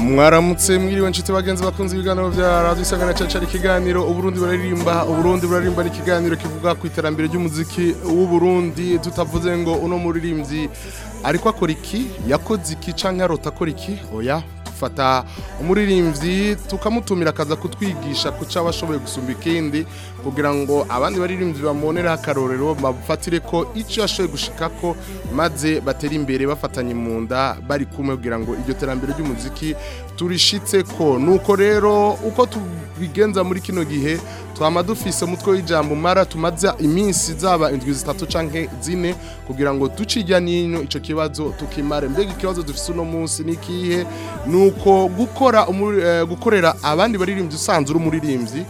mwaramutse mwiriwe inshuti bagenzi bakunze ibiganiro bya radiyo isangana caca ari ikiganiro uburundi buraririmba uburundi buraririmba ni ikiganiro kivuga ku iterambere ry'umuziki w'uburundi tutavuze ngo uno muririmbyi ariko akora iki yakoze iki canke arota akora iki oya dufata umuririmbyi tukamutumira akaza kutwigisha kuca cyo gusumba ikindi kugira ngo abandi baririmbyi bamonera akarorero bafatire ko icyo yashoboye gushika ko maze batera imbere bafatanye mu nda bari kumwe kugira ngo iryo terambere ry'umuziki turishitse ko nuko rero uko tubigenza muri kino gihe twama dufise umutwe w'ijambo mara tumaze iminsi zaba indwi zitatu canke zine kugira ngo ducijya n'ino icyo kibazo tukimare mbega ikibazo dufise uno munsi nikihe nuko gukora eh, gukorera abandi baririmbyi usanzwe uri umuririmbyi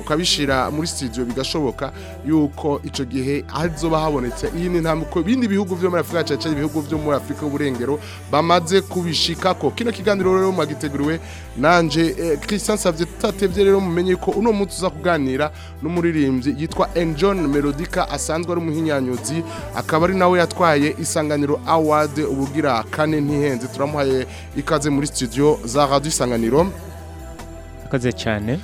ukabishyira muri studio bigashoboka yuko icyo gihe azoba habonetse iyi ni nta muko bindi bihugu byo muri Afurika cyane ibihugu byo muri Afrika y'uburengero bamaze kubishika ko kino kiganiro rero mwagiteguriwe nanje nanje eh, Christian Savye tutatevye rero mumenye ko uno munsi uza kuganira n'umuririmbyi yitwa Enjon Melodica asanzwe ari umuhinyanyuzi akaba ari nawe yatwaye isanganiro award ubugira kane ntihenze turamuhaye ikaze muri studio za Radio Isanganiro murakoze cyane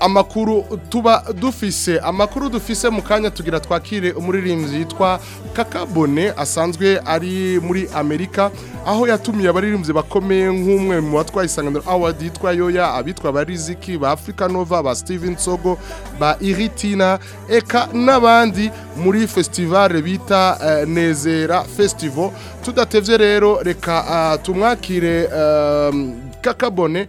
amakuru tuba dufise amakuru dufise mu kanya tugira twakire umuririmbyi yitwa kakabone asanzwe ari muri amerika aho yatumiye abaririmbyi bakomeye nk'umwe mu batwaye isanganiro award yitwa yoya abitwa bariziki ba africa nova ba steven sogo ba iritina eka n'abandi muri festival bita uh, nezera festival tudatevye rero reka uh, tumwakire um, kakabone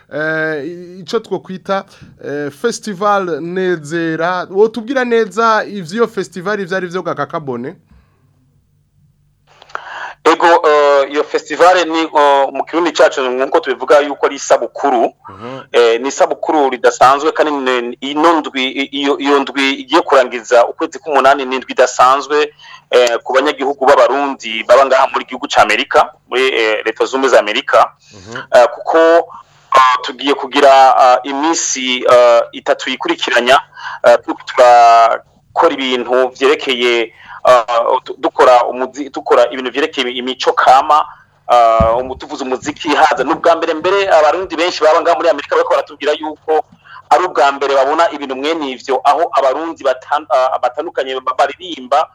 uh, ico eh, festival nezera wo neza ivyo festival ivyari vyo kakabone ego eh, iyo fesitivale ni eh, mu kirundi cyacu nk'uko tubivuga yuko ari isabukuru mhm. eh, ni isabukuru ridasanzwe kandi iyo ndwi igiye kurangiza ukwezi k'umunani ni indwi idasanzwe ku banyagihugu b'abarundi baba ngaha muri gihugu cya amerika muri leta zunze za amerika mhm. kuko tugiye kugira iminsi itatu yikurikiranya turakora ibintu byerekeye Uh, dukora dukora ibintu byerekeye imico kama uh, tuvuze umuziki haza ni ubwa mbere mbere abarundi benshi baba ngaha muri amerika bariko baratubwira yuko ari ubwa mbere babona ibintu mwene ivyo aho abarundi uh, batandukanye baririmba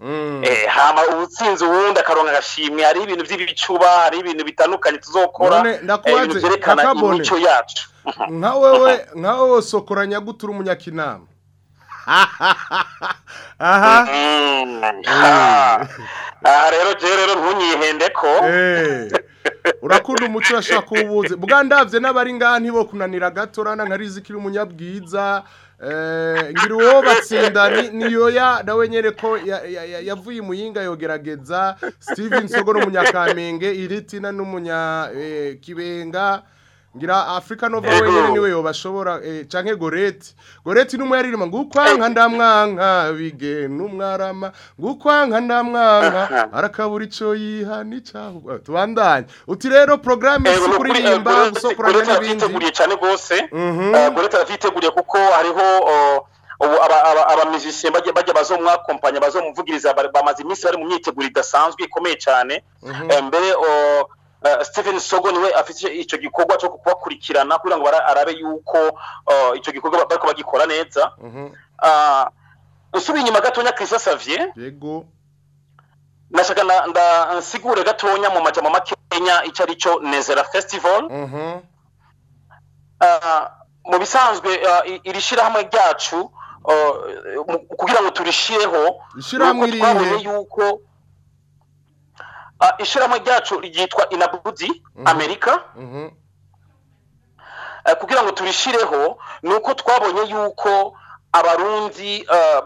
mm. eh, hama ubutsinzi ubundi akaronga agashimwe hari ibintu by'ibicuba hari ibintu bitandukanye tuzokora eh, ibintu byerekana imico yacu nka wowe nka sokoranya gute umunyakinama aha mm. eh. ah, rero rero ntunyihende ko urakunda umuco urashaka ubuze bwa ndabyo n'abari ngaha ntibo kunanira gato rana nka riziki y'umunyabwiza eh, ngira uwo batsinda niyo ya nawe nyere ko yavuye imuyinga yogerageza steven sogo numunyakamenge iritina n'umunyakibenga eh, ngira Africa Nova wenyene niwe yobashobora eh, canke Gorete Gorete numwe yaririma ngukwanka ndamwanka bige numwarama ngukwanka ndamwanka arakabura ico yiha nicaho eh, tubandanye uti rero programme y'isukuririmba eh, gusokurana n'ibindi Gorete cyane gose Gorete aviteguriye kuko hariho ubu abamizisiye bajya bajya bazomwakompanya bazomuvugiriza bamaze iminsi bari mu myiteguro idasanzwe ikomeye cyane mhm. mbere Eh, Stephen sogo niwe afite icyo gikorwa cyo kubakurikirana kugira ngo arabe yuko eh, icyo gikorwa bari bagikora neza mhm. ah, usubiye inyuma gatonya kirisa savye nashaka nsigure gatonya mu majambo makenya icyo ari cyo nezera festival mhm. ah, mu bisanzwe ah, iri shyirahamwe ryacu oh, kugira ngo turishireho ishyirahamwe yuko Ah, ishyirahamwe ryacu ryitwa inabudi mhm. amerika mhm. Eh, kugira ngo turishireho ni uko twabonye yuko abarundi eh,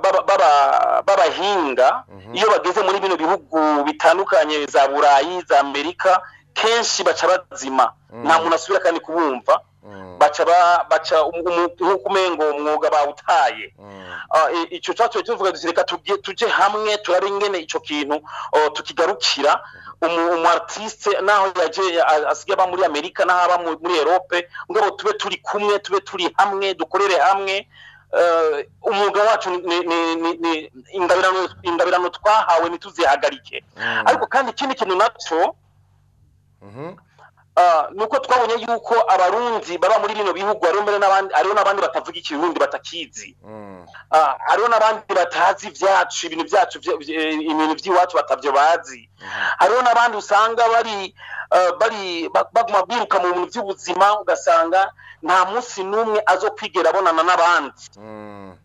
b'abahinga mhm. iyo bageze muri bino bihugu bitandukanye za burayi za amerika kenshi baca bazima nta muntu asubira kandi kubumva baca nk'uko umengo umwuga bawutaye ah, icyo cyacu tuvuga reka tujye hamwe turabe ingene icyo kintu oh, tukigarukira umuartiste naho yaje asigaye aba muri amerika naho aba muri erope ngabo tube turi kumwe tube turi hamwe dukorere hamwe eh, umwuga wacu ni ingabirano twahawe ntituzihagarike mm. ariko kandi ikindi kintu nacyo mm-hmm. Ah, nuko twabonye yuko abarunzi baba muri bino bihugu hariho n'abandi batavuga ikirundi batakizi mm. ah, hariho n'abandi batazi ibyacu ibintu byacu ibintu by'iwacu batabyo bazi mm-hmm. hariho n'abandi usanga bari ah, baguma biruka mu bintu by'ubuzima ugasanga nta munsi n'umwe azo kwigera abonana n'abandi mm.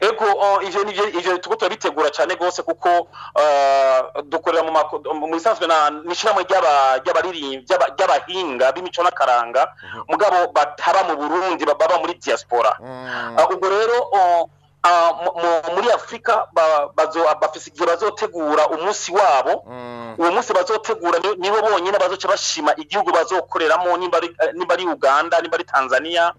ego oh, ibyo ibyo tuba turabitegura cyane rwose kuko eh, dukorera mu bisanzwe n'ishyirahamwe ry'abahinga b'imico n'akaranga mugabo bataba mu burundi baba muri diaspora mm. eh, ubwo rero oh, Ah, muri afurika bafite bazotegura umunsi wabo mm. uwo munsi bazotegura nibo bonyine bazoca bashima igihugu bazokoreramo niba ari eh, uganda niba ari tanzania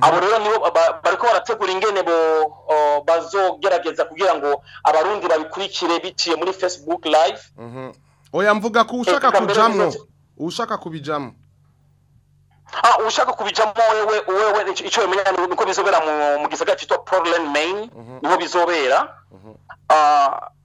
abo rero nibo bariko barategura ingene bo bazogerageza kugira ngo abarundi babikurikire biciye muri facebook live mhm. oya mvuga ko ushaka kujamwo ushaka kubijamwo ah ushaka kubijamwo wewe wewe ico wemenya niko bizobera mu gisagara citwa portland maine mhm. niho bizobera ah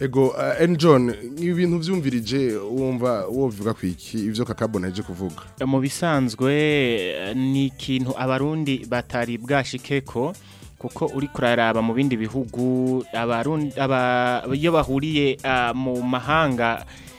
ego and eh, john ibintu byumvirije wumva wovuga ku iki ibyo kakabona aje kuvuga mu bisanzwe eh, ni ikintu abarundi batari bwashikeko kuko uri kuraraba mu bindi bihugu abarundi iyo bahuriye ah, mu mahanga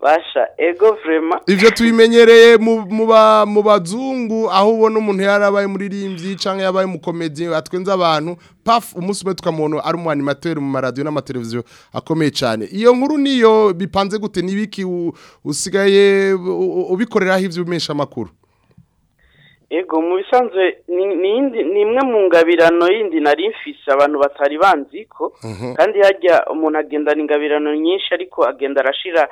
basha ego vrema ivyo tubimenyereye mu mu bazungu aho ubona umuntu yarabaye muri rimbyi canke yabaye mu comedy atwenza abantu paf umunsi umwe tukamuntu ari mu animateur mu radio n'amateleviziyo akomeye cyane iyo nkuru niyo bipanze gute nibiki usigaye ubikoreraho ivyo umesha amakuru ego mu bisanzwe ni imwe mu ngabirano yindi nari mfise abantu batari banzi ko kandi hajya umuntu agendana ingabirano nyinshi ariko agenda arashira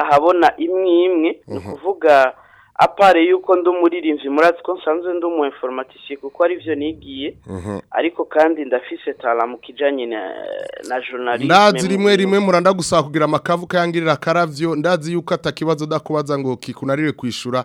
ahabona imwe imwe ni mhm. ukuvuga apare y'uko ndi umuririmbyi muratsi ko nsanzwe ndi umu informatisiye kuko aribyo nigiye mhm. ariko kandi ndafise tara mu kijyanye na jonarisme ndazi rimwe rimwe muranda gusa kugira amakavu kayangirira akarabyo ndazi y'uko atakibazo ndakubaza ngo kikunarire kwishyura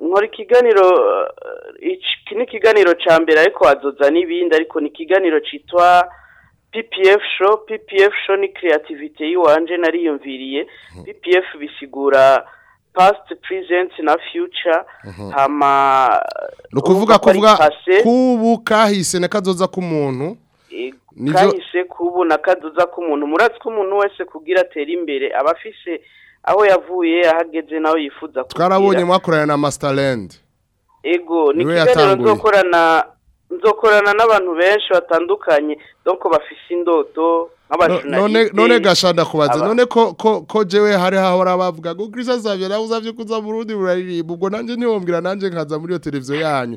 nkora ikiganiro eh, iki ni ikiganiro cya mbere ariko wadoda n'ibindi ariko ni ikiganiro cyitwa ppf show ppf show ni creativity y'iwanje nariyumviriye mhm. ppf bisigura past present na future hama ni ukuvuga kuvuga kubu kahise na kazoza k'umuntu kahise kubona kaduza k'umuntu muratse ko umuntu wese kugira atere imbere aba aho yavuye ahageze nawe yifuza kugira twarabonye mwakorana na masitarendi ego ni ikiganiro dukorana nzokorana n'abantu benshi batandukanye doko bafise indoto none none gashanda kubaza none ko ko ko jewe hari hahora bavuga ngo Christ azabera uzavye kuza Burundi buraririmba ubwo nanje niwombira nanje nkaza muri yo televiziyo yanyu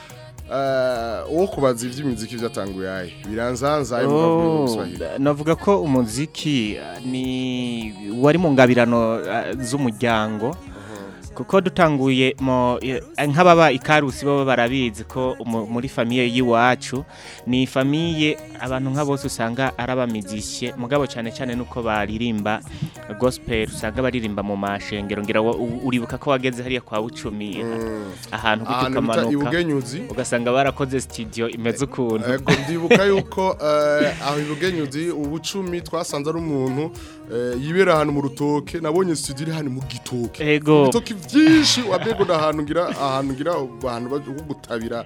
Eh, uwo kubaza iby'imiziki byatanguye ayi biranzanzaye mu rwego oh, navuga ko umuziki eh, ni wari mu ngabirano eh, z'umuryango kuko dutanguye eh, nk'ababa ikarusi baba barabizi ko muri famiye y'iwacu ni famiye abantu nka bose usanga arabamizishye mugabo cyane cyane nuko baririmba gospel usanga baririmba mu mashengero ngira uribuka ko wageze hariya kwa bucumi mm. ahantu kumanuka ugasanga barakoze studio imeze ukuntu eh, ndibuka yuko eh, aho ibugenyuzi ubucumi twasanze ari umuntu Eh, yibera ahantu mu rutoke nabonye studio iri hano mu gitoke ego ibitoke byinshi wabego ndahantu ngira ahantu ngira abantu bajya gutabira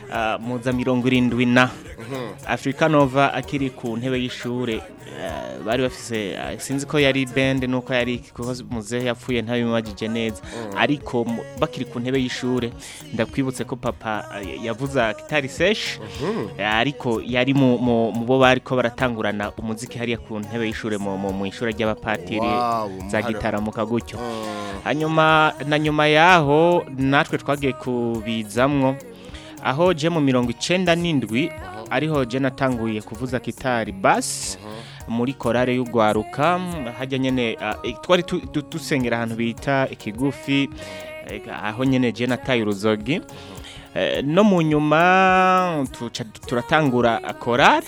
Uh, muza mirongo irindwi na afurika nova akiri ku ntebe y'ishuri uh, bari bafise uh, sinzi ko yari bende nuko yari kuko muzehe yapfuye ntabimubagije neza ariko bakiri ku ntebe y'ishuri ndakwibutse ko papa yavuza kitari seshi mhm. ariko yari mu bo bari ko baratangurana umuziki hariya ku ntebe y'ishuri mu ishuri ry'abapatiri za gitaramuka gutyo mm. hanyuma na nyuma yaho natwe twagiye kubizamwo aho je mu mirongo icenda n'indwi ariho je natanguye kuvuza kitari bass muri korale y'ugwaruka hajya nyene e, twari dusengera ahantu bita ikigufi e, aho nyene je nataye uruzogi Eh, no mu nyuma turatangura korari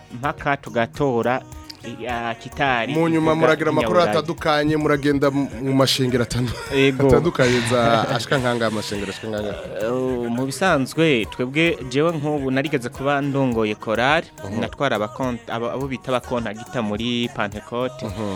mpaka tugatora kitari mu nyuma muragira amakuru atandukanye muragenda mu mashengero atandukanye za ashikankanga amashengero ashikankanga uh, mu bisanzwe twebwe jewe nk'ubu narigeze kuba ndongoye korari uh-huh. natwara abo bita abakontagita muri pantekote uh-huh.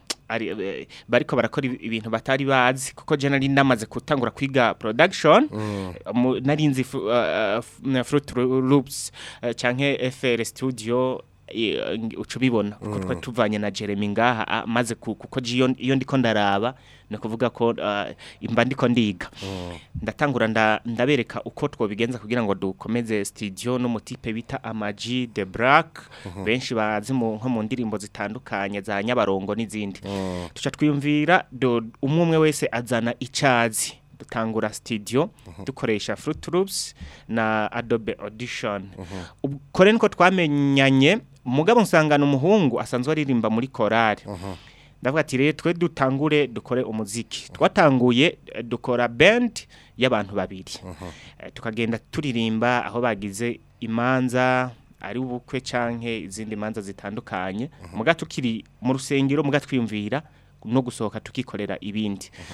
ari eh, bariko barakora ibintu batari bazi kuko je nari namaze kutangura kwiga production mm. nari nzi uh, fruit loops uh, canke FR studio ucubibona kuko uh-huh. twatuvanye na Jeremy ngaha amaze kuko iyo ndiko ndaraba ni ko uh, imba ndiko ndiga oh. ndatangura ndabereka uko twobigenza kugira ngo dukomeze sitidiyo n'umutipe bita amaji de burake uh-huh. benshi bazi mu nko mu ndirimbo zitandukanye za nyabarongo n'izindi oh. tuca twiyumvira umwe wese azana icyazi dutangura studio uh-huh. dukoresha fruit loops na adobe audition uh-huh. kore niko twamenyanye mugabo nsangana umuhungu asanzwe aririmba muri korari ndavuga ati rero twe dutangure dukore umuziki twatanguye eh, dukora band y'abantu babiri mhm. eh, tukagenda turirimba aho bagize imanza ari ubukwe canke izindi manza zitandukanye mhm. muga tukiri mu rusengero muga twiyumvira no gusohoka tukikorera ibindi mhm.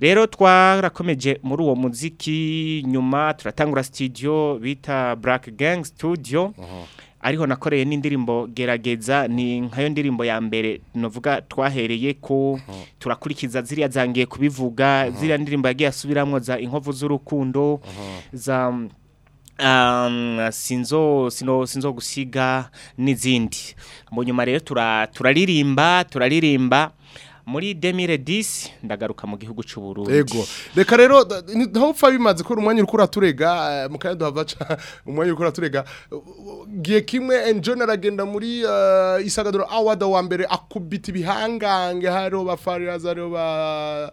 rero twarakomeje muri uwo muziki nyuma turatangura studio bita Black Gang Studio ariko nakoreye n'indirimbo gerageza ni nkayo ndirimbo ya mbere navuga twahereye ko turakurikiza ziriya zangiye kubivuga ziriya ndirimbo yagiye asubiramo za inkovu z'urukundo za um, sinzo sino sinzo gusiga n'izindi mu nyuma rero turaririmba turaririmba muri demire disi ndagaruka mu gihugu cy'uburundi yego reka rero ntawupfa bimaze ko umwanya uri kuraturega eh, mu kanya duhavaca umwanya uri kuraturega gihe kimwe enjone aragenda muri eh, isagadura awada wa mbere akubita ibihangange hariho ba fariraza hariho ba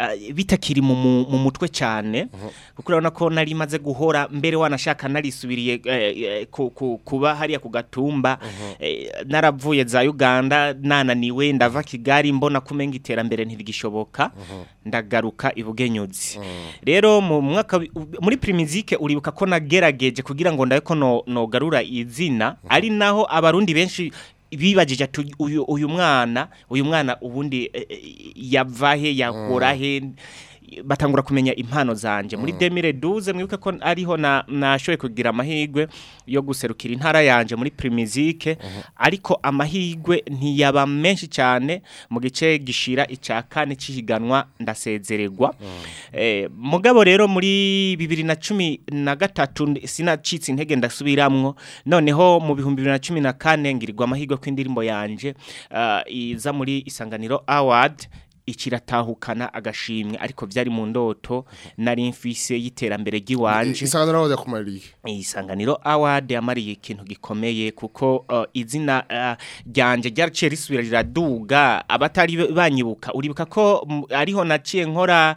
Eh, bitakiri mu mutwe cyane uh-huh. kuko urabona ko nari imaze guhora mbere wanashaka narisubiriye eh, eh, kuba hariya ku gatumba uh-huh. naravuye za uganda nananiwe ndava kigali mbona kumenga iterambere ntirigishoboka uh-huh. ndagaruka ibugenyuzi rero mu mwaka muri pirimizike uribuka ko nagerageje kugira ngo ndabe ko nogarura izina ari naho abarundi benshi bibagije ati uyu mwana uyu mwana ubundi yavahe eh, eh, yakora he batangura kumenya impano zanjye muri mm. demire duze mwibuke ko ariho nashoboye kugira amahirwe yo guserukira intara yanjye muri pirimizike mm-hmm. ariko amahirwe ntiyaba menshi cyane mu gice gishira icya kane cy'ihiganwa ndasezeregwa mm. eh, mugabo rero muri bibiri na cumi na gatatu sinacitse intege ndasubiramwo noneho mu bihumbi bibiri na cumi na kane ngirirwa amahirwe ko indirimbo yanjye ah, iza muri isanganiro awadi ikiratahukana agashimwe ariko byari mu ndoto nari mfise y'iterambere ry'iwanje isanganiro award yakumariye isanganiro award yamariye ikintu gikomeye kuko uh, izina uh, ryanje ryarice risubira riraduga abatari banyibuka uribuka ko ariho naciye nkora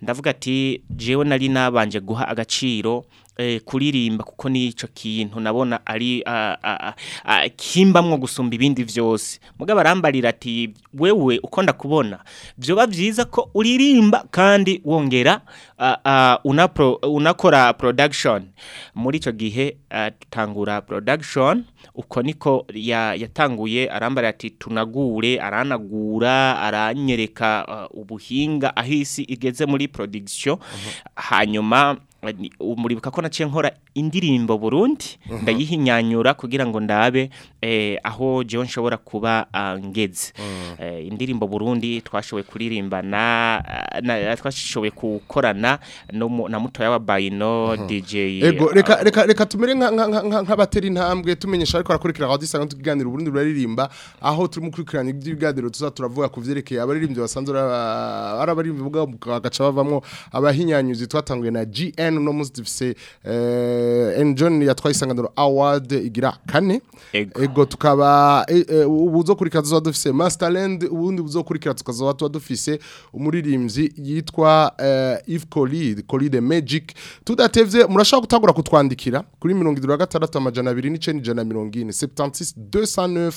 ndavuga ati jewe nari nabanje guha agaciro Eh, kuririmba kuko nico kintu nabona ari kimbamwo gusumba ibindi byose mugabo arambarira ati wewe uko kubona byoba byiza ko uririmba kandi wongera unakora production muri icyo gihe dutangura production uko niko yatanguye arambarira ati tunagure aranagura aranyereka ubuhinga ahisi igeze muri production mhm. hanyuma muribuka ko naciye nkora indirimbo Burundi ndayihinyanyura kugira ngo ndabe eh, aho jewe nshobora kuba ah, ngeze eh, indirimbo Burundi twashoboye kuririmbana ah, twashoboye gukorana na mutoya wa Bayino DJ Ego ah, reka reka reka tumere nk'abatera intambwe tumenyesha ariko arakurikira radio isanga tukiganira Burundi ruraririmba aho turimo kurikirana iby'ibiganiro tuzaturavuga kuvyerekeye abaririmbyi basanzwe arabaririmbyi bwa gaca bavamwo abahinyanyuzi twatanguye na GN online uno munsi dufise eh Enjon yatwaye isanganyiro award igira kane ego tukaba eh, eh, ubuzokurikira tuzoba dufise Masterland ubundi buzokurikira tukazoba tuba dufise umuririmbyi yitwa If eh, Colid Colid Magic tudatevye murashaka gutangura kutwandikira kuri 76 amajana 2 n'icenda 76 209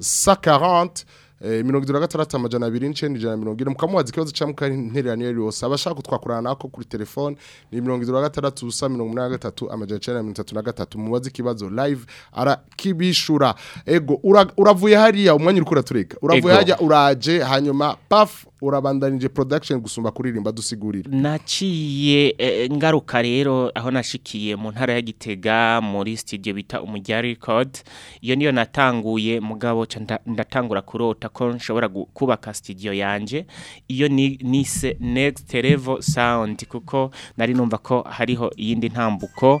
140 Eh, mirongo irindwi na gatandatu amajana abiri n'icyenda ijana na mirongo ine mukamubaza ikibazo cyangwa mukantererano iyo ari yose abashaka kutwakurana nako kuri telefone ni mirongo irindwi na gatandatu ubusa mirongo inani na gatatu amajana icyenda mirongo itatu na gatatu mubaze ikibazo live arakibishura ego uravuye hariya umwanya uri kuraturika uravuye hariya uraje hanyuma pafu urabandanije production gusumba kuririmba dusigurira naciye eh, eh, ngaruka rero aho nashikiye mu ntara ya Gitega muri studio bita umujya record iyo niyo natanguye mugabo ndatangura kurota ko nshobora kubaka studio yanje iyo ni nise next level sound kuko nari numva ko hariho iyindi ntambuko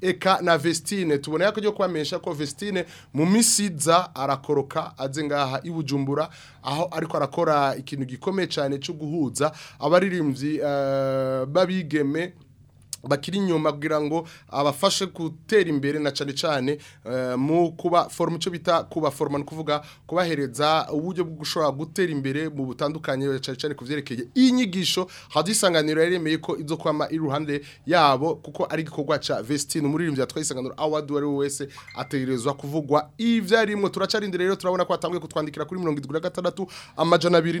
eka na vestine tubona yako ryo kwamesha ko vestine mu misiza arakoroka aze ngaha i Bujumbura aho ariko arakora ikintu gikomeye cyane cyo guhuza abaririmbyi eh, babigeme bakiri inyuma kugira ngo abafashe gutera imbere na cyane cyane eh, mu kuba foroma icyo bita kuba foroma ni ukuvuga kubahereza uburyo bwo gushobora gutera imbere mu butandukanye cyane cyane ku byerekeye iyi yaremeye ko izo kwama iruhande yabo kuko ari igikorwa cya vesitine umuririmbyi yatwaye isanganiro awadi uwo ari wese ategerezwa kuvugwa ibyo arimo turacarindira rero turabona ko hatangiye kutwandikira kuri mirongo irindwi na gatandatu amajana abiri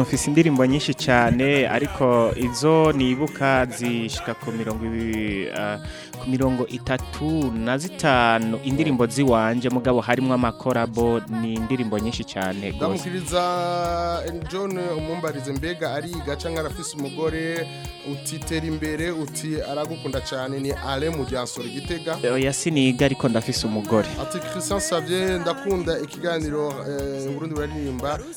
mfise indirimbo nyinshi cyane ariko izo nibuka zishika ku mirongo ah, ku mirongo itatu na zitanu indirimbo ziwanje mugabo harimo amakorabo ni indirimbo nyinshi cyane ndamukiriza john umumbarize mbega ari gaca arafise umugore cyane uti tera imbere uti aragukunda cyane ni ale mu gihansoro igitega eh, oya siniga ariko ndafise umugore ati christian savye ndakunda ikiganiro eh, uburundi buraririmba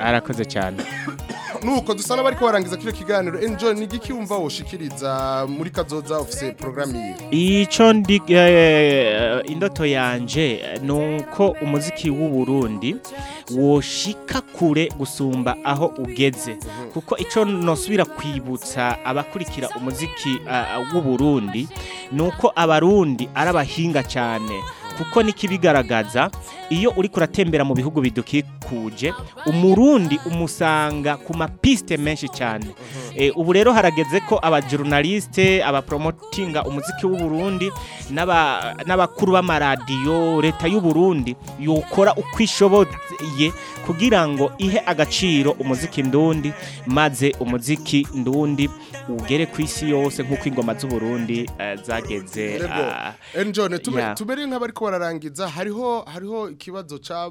arakoze cyane nuko dusa bari kubarangiza kino kiganiro enjoy ni igiki wumva woshikiriza muri kazoza ofise programu yiwe ndi eh, eh, indoto yanje ni umuziki w'u Burundi woshika kure gusumba aho ugeze mhm. kuko icyo nosubira kwibutsa abakurikira umuziki eh, w'u Burundi nuko abarundi ari cyane kuko n'ikibigaragaza iyo uri kuratembera mu bihugu bidukikuje umurundi umusanga ku mapiste menshi cyane mhm. eh, ubu rero harageze ko abajorunalisite abapromotinga umuziki w'uburundi n'abakuru b'amaradiyo leta y'uburundi yokora uko ishoboye kugira ngo ihe agaciro umuziki ndundi maze umuziki ndundi ugere ku isi yose nk'uko ingoma z'uburundi eh, zageze ah, enjone tumere nk'abari bararangiza hariho hariho ikibazo ca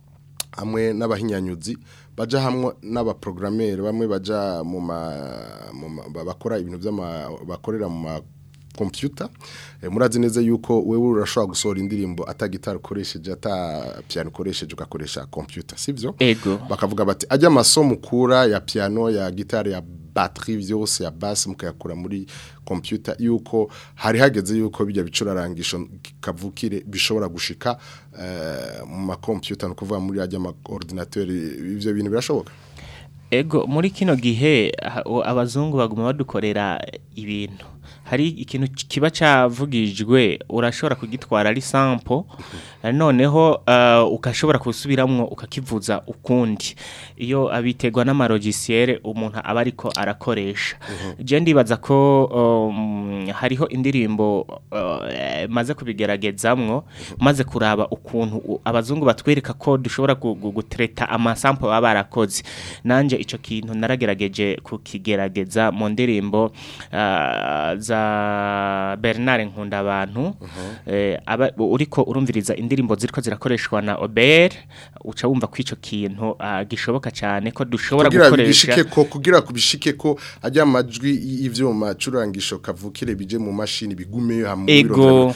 hamwe n'abahinyanyuzi baja hamwe n'abaprogramere bamwe baja mu bakora ibintu by'ama bakorera mu ma computer e, murazi neze yuko wewe urashobora gusohora indirimbo ata guitar ukoresheje ata piano ukoresheje ugakoresha computer sivyo bakavuga bati ajya amasomo kura ya piano ya gitari ya batiri byose ya basi mukayakura muri computer yuko hari hageze yuko bijya bicurarangisho kavukire bishobora gushika eh, mu makompiyuta ni ukuvuga muri ajya amaordinateri ibyo bintu birashoboka ego muri kino gihe abazungu baguma badukorera ibintu hari ikintu kiba cyavugijwe urashobora kugitwara ari sampo eh, noneho eh, ukashobora kusubiramwo ukakivuza ukundi iyo abiterwa n'amarogisiere umuntu abariko arakoresha njye mm-hmm. ndibaza ko mm, hariho indirimbo eh, maze kubigeragezamwo mm-hmm. maze kuraba ukuntu abazungu batwereka ko dushobora gutereta amasampo baba barakoze nanjye icyo kintu naragerageje kukigerageza mu ndirimbo za Bernard nkunda abantu eh, uriko urumviriza indirimbo ziriko zirakoreshwa na Ober uca wumva kwico kintu ah, gishoboka cyane ko dushobora gukoresha kugira kubishike ko ajya amajwi y'ivyuma curangisho kavukire bije mu mashini bigumeyo hamwe ego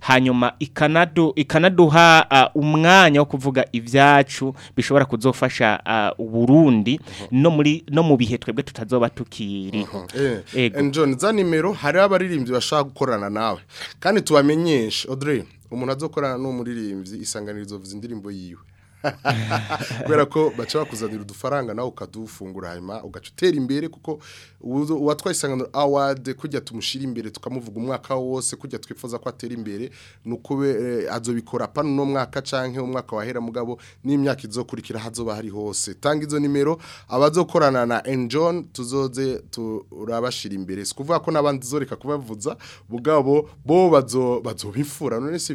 hanyuma ikanadu ikanaduha eh, umwanya wo kuvuga ibyacu bishobora kuzofasha Burundi mhm. no no mu bihe twebwe tutazoba tukiri mhm. eee njoni za nimero hari abaririmbyi bashaka gukorana nawe kandi tubamenyeshe Audrey. umuntu azokorana n'umuririmbyi isanganirizo vuza indirimbo yiwe kubera ko baca bakuzanira udufaranga nawe ukadufungura hanyuma ugaca utera imbere kuko uwatwaye isanganiro awadi kujya tumushyira imbere tukamuvuga umwaka wose kujya twifuza ko atera imbere ni uko eh, azobikora pano uno mwaka cyangwa umwaka wahera mugabo n'imyaka izokurikira hazoba hari hose tanga izo nimero abazokorana na enjoni tuzoze turabashyira imbere si ukuvuga ko n'abandi zoreka kubavuza bugabo bo bazobifura none si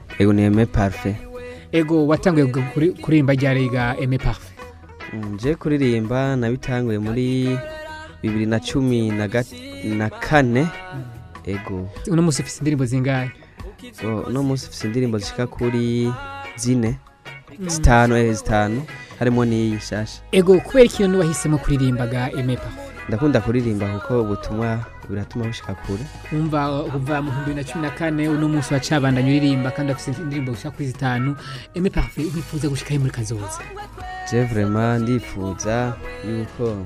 ego ni eme parufe ego watanguye kuririmba rya rega eme parufe mm, nje kuririmba nabitanguye muri bibiri na cumi na kane mm. ego uno munsi ufite indirimbo zingahe uno munsi ufite indirimbo zishyika kuri zine mm. zitanu ehe zitanu harimo n'iyi nshyashya ego kubera ikintu wahisemo kuririmbaga eme parufe ndakunda kuririmba kuko ubutumwa biratuma bishika kure umva kuva mu 2014 uno munsi wa uririmba kandi afite indirimbo gushika kuri zitanu eme parfait ubipfuza gushika muri kazoza je ndifuza yuko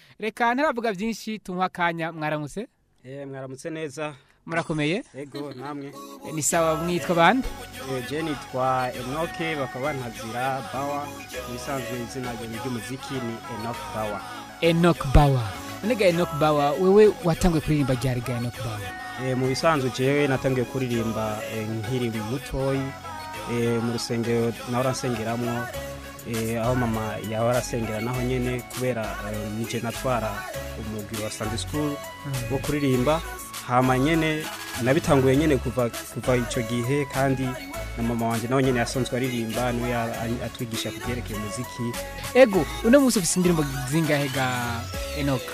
reka ntaravuga byinshi tumuha akanya mwaramutse eh, mwaramutse neza murakomeye yego namwe eh, ni sawa mwitwa bande eh, je nitwa enoke bakaba ntazira bawa ibisanzwe izina ry'umuziki ni enoke bawa enoke bawa nega enoke bawa wewe watangiye kuririmba ryari ga enoke bawa eh, mu bisanzwe jewe natangiye kuririmba nkiri mutoyi mu rusengero nawe urasengeramo aho mama yawe arasengera naho nyine kubera nijye natwara umugwi wa sandi sikuru wo kuririmba hama nyene nabitanguye nyine kuva kuva icyo gihe kandi na mama wanjye nawe nyene yasanzwe aririmba niwe atwigisha kuvyerekeye muziki ego uno musi ufise indirimbo zingahe ga enoka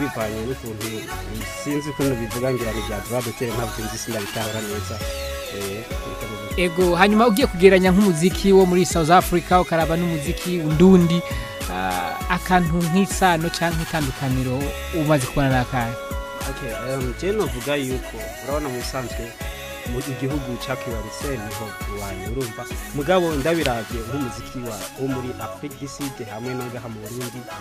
bivanye n'ukuntu sinzi ukuntu bivuga ngo ni bya duradoteri ntabwo nzi sinabitahura neza eh, ego hanyuma ugiye kugereranya nk'umuziki wo muri south africa ukaraba n'umuziki undundi ah, akantu nk'isano cyangwa nk'itandukaniro umaze kubona n'akanya njyewe navuga yuko urabona mu bisanzwe mu gihugu cya kibanze niho iwanyu urumva mugabo ndabirabye nk'umuziki wa wo muri afurika y'iside hamwe no mu burundi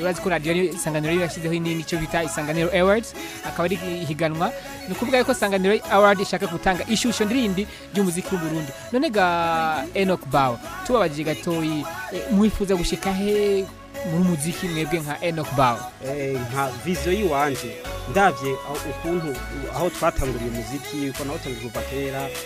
urazi ko radiyo isanganiro yarashyizeho n'icyo bita isanganiro awards akaba ari ihiganwa ni ukuvuga ko isanganiro award ishaka gutanga ishusho ndirindi ry'umuziki w'u Burundi none ga Enoch Bawa tubabajije gatoyi mwifuza gushika he muri muziki mwebwe nka Enoch Bawe eh, nka viziyo y'iwanje ndabye ukuntu aho twatanguriye umuziki yuko naho turi kuva kera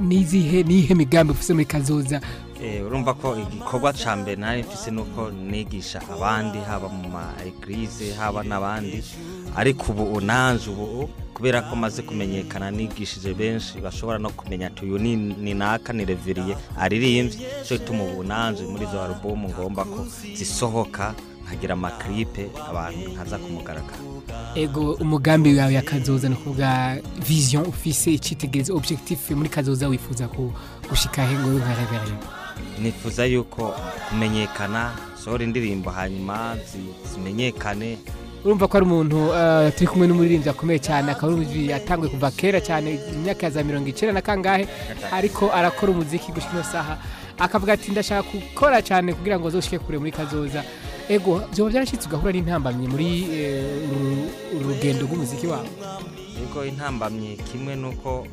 n'izihe n'ihe migambi ufise muri kazoza Eh, urumva ko igikorwa cya mbere nari mfise nuko nigisha abandi haba mu ma eglise haba n'abandi ariko ubu unanze ubu kubera ko maze kumenyekana nigishije benshi bashobora no kumenya ati uyu ni naka ni reveriye aririmbye cyo gituma ubu nanjye muri izo alubumu ngomba ko zisohoka nkagira amakiripe abantu nkaza kumugaragara ego umugambi wawe akazoza kazoza ni ukuvuga viziyo ufise icyitegererezo objectif muri kazoza wifuza gushyika he ngo nka nifuza yuko kumenyekana sohora indirimbo hanyuma zimenyekane urumva ko ari umuntu eh, turi kumwe n'umuririmbyi akomeye cyane akaba ari umuririmbyi yatanguye kuva kera cyane imyaka ya za mirongo icyenda na kangahe ariko arakora umuziki gushyira ino saha akavuga ati ndashaka gukora cyane kugira ngo zoshike kure muri kazoza ego byaba byarashyitse ugahura n'intambamyi muri eh, uru rugendo rw'umuziki wawe ariko intambamye kimwe uko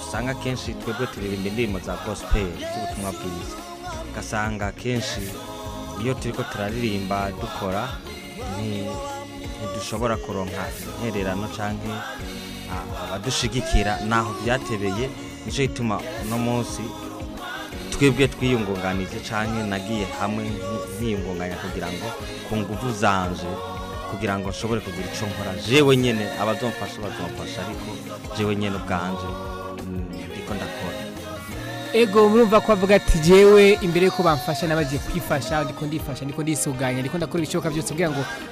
usanga akenshi twebwe turirimba indirimbo za gosipeli z'ubutumwa bwiza ugasanga akenshi iyo turi ko turaririmba dukora ntidushobora kuronka intererano cyangwa abadushigikira naho byatebeye nicyo gituma uno munsi twebwe twiyungunganije cyangwa nagiye hamwe nkiyungunganya kugira ngo ku nguvu zanje kugira ngo nshobore kugira icyo nkora jewe nyine abazomfasha bazomfasha ariko jewe nyine ubwanjye ndiko ndakora ego murumva ko avuga ati jyewe imbere yuko bamfasha nabagiye kwifasha ndiko ndifasha ndiko ndisuganya ndiko ndakora ibishoboka byose kugira ngo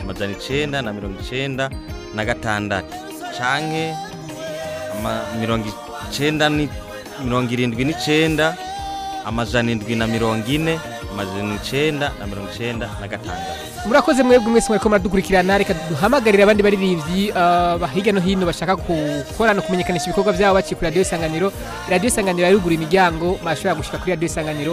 amajana icenda na mirongo icyenda na gatandatu canke mirongo icenda mirongo irindwi n'icenda amajana indwi na mirongo ine amajana icyenda na mirongo icyenda na gatandatu murakoze mwebwe mwese mwari ko muradukurikirana reka duhamagarire abandi baririmbyi uh, hirya no hino bashaka gukora no kumenyekanisha ibikorwa byabo bakiri kuri radiyo isanganiro radiyo isanganiro yarugura imiryango bashobora gushyira kuri radiyo isanganiro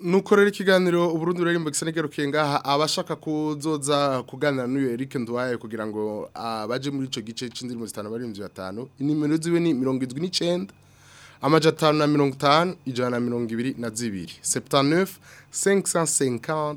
nuko rero ikiganiro uburundi rero mbese nigarukiye ngaha abashaka kuzoza kuganira n'uyu Eric Ndwaye kugira ngo abaje ah, muri icyo gice c'indirimo zitanu bari mu batanu inimero ziwe ni 79 amaja 550 ijana mirongo ibiri na zibiri 79 550